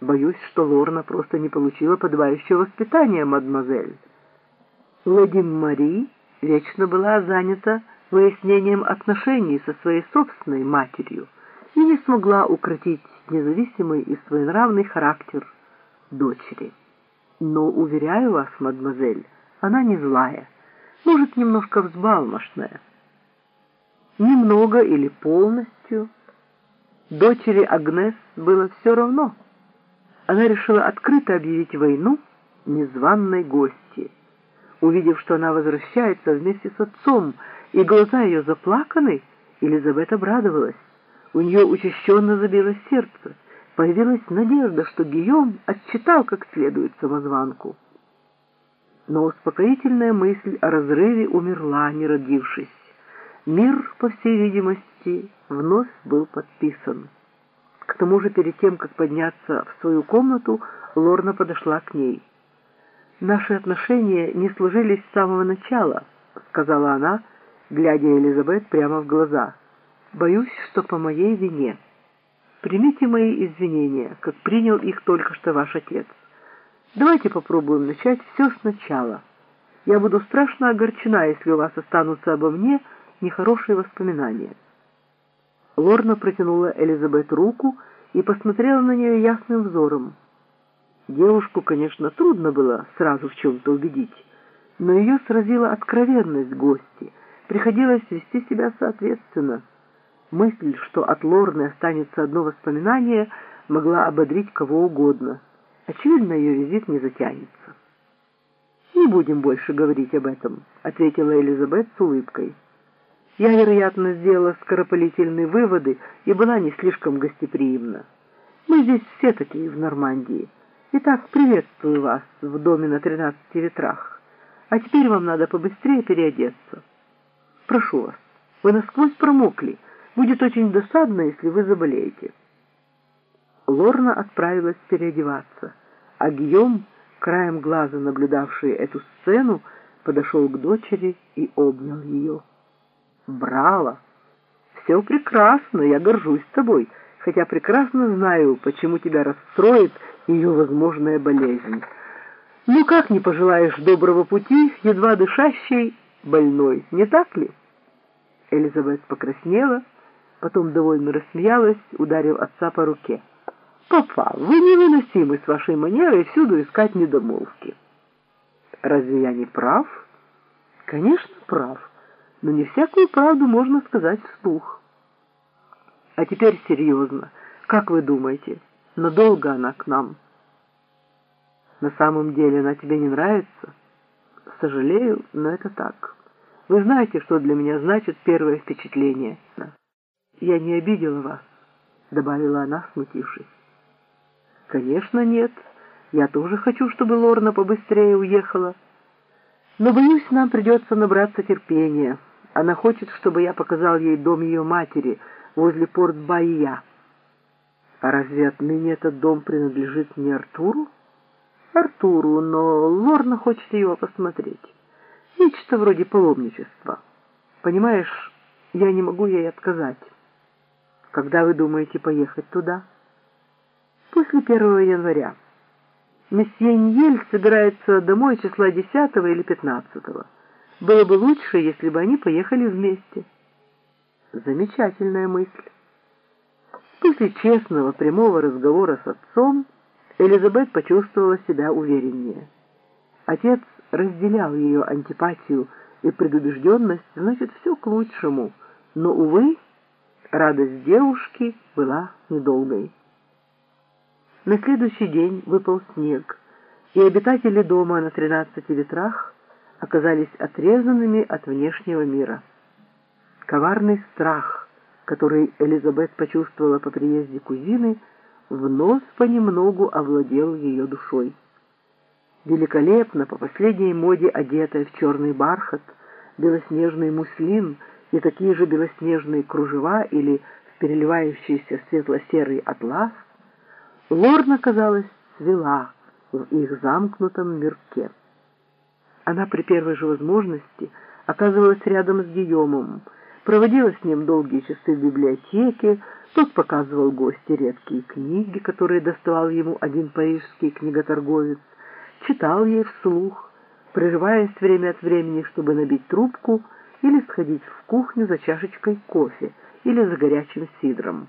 Боюсь, что Лорна просто не получила подобающего воспитания, мадемуазель. Леди Мари вечно была занята выяснением отношений со своей собственной матерью и не смогла укротить независимый и своенравный характер дочери. Но, уверяю вас, мадемуазель, она не злая, может, немножко взбалмошная. Немного или полностью. Дочери Агнес было все равно. Она решила открыто объявить войну незваной гости. Увидев, что она возвращается вместе с отцом, и глаза ее заплаканы, Елизавета обрадовалась. У нее учащенно забилось сердце. Появилась надежда, что Гийом отчитал как следует самозванку. Но успокоительная мысль о разрыве умерла, не родившись. Мир, по всей видимости, вновь был подписан. К тому же перед тем, как подняться в свою комнату, Лорна подошла к ней. «Наши отношения не сложились с самого начала», — сказала она, глядя Элизабет прямо в глаза. «Боюсь, что по моей вине. Примите мои извинения, как принял их только что ваш отец. Давайте попробуем начать все сначала. Я буду страшно огорчена, если у вас останутся обо мне нехорошие воспоминания». Лорна протянула Элизабет руку и посмотрела на нее ясным взором. Девушку, конечно, трудно было сразу в чем-то убедить, но ее сразила откровенность гости, приходилось вести себя соответственно. Мысль, что от Лорны останется одно воспоминание, могла ободрить кого угодно. Очевидно, ее визит не затянется. «Не будем больше говорить об этом», — ответила Элизабет с улыбкой. Я, вероятно, сделала скоропалительные выводы и была не слишком гостеприимна. Мы здесь все такие в Нормандии. Итак, приветствую вас в доме на тринадцати ветрах. А теперь вам надо побыстрее переодеться. Прошу вас, вы насквозь промокли. Будет очень досадно, если вы заболеете. Лорна отправилась переодеваться, а Гийом, краем глаза наблюдавший эту сцену, подошел к дочери и обнял ее. «Браво! Все прекрасно, я горжусь тобой, хотя прекрасно знаю, почему тебя расстроит ее возможная болезнь. Ну как не пожелаешь доброго пути, едва дышащей больной, не так ли?» Элизабет покраснела, потом довольно рассмеялась, ударив отца по руке. «Папа, вы невыносимы с вашей манерой всюду искать недомолвки». «Разве я не прав?» «Конечно, прав» но не всякую правду можно сказать вслух. А теперь серьезно. Как вы думаете, надолго она к нам? На самом деле она тебе не нравится? Сожалею, но это так. Вы знаете, что для меня значит первое впечатление. Я не обидела вас, добавила она, смутившись. Конечно, нет. Я тоже хочу, чтобы Лорна побыстрее уехала. Но, боюсь, нам придется набраться терпения. Она хочет, чтобы я показал ей дом ее матери возле Порт-Баия. А разве отныне этот дом принадлежит не Артуру? Артуру, но Лорна хочет его посмотреть. Нечто вроде паломничества. Понимаешь, я не могу ей отказать. Когда вы думаете поехать туда? После 1 января. Месье Ньель собирается домой числа 10 или 15. Было бы лучше, если бы они поехали вместе. Замечательная мысль. После честного прямого разговора с отцом Элизабет почувствовала себя увереннее. Отец разделял ее антипатию и предубежденность, значит, все к лучшему. Но, увы, радость девушки была недолгой. На следующий день выпал снег, и обитатели дома на тринадцати ветрах оказались отрезанными от внешнего мира. Коварный страх, который Элизабет почувствовала по приезде кузины, вновь понемногу овладел ее душой. Великолепно, по последней моде одетая в черный бархат, белоснежный муслин и такие же белоснежные кружева или переливающийся светло-серый атлас, Лорна, казалось, свела в их замкнутом мирке. Она при первой же возможности оказывалась рядом с Гийомом, проводила с ним долгие часы в библиотеке, Тот показывал гости редкие книги, которые доставал ему один парижский книготорговец, читал ей вслух, прерываясь время от времени, чтобы набить трубку или сходить в кухню за чашечкой кофе или за горячим сидром.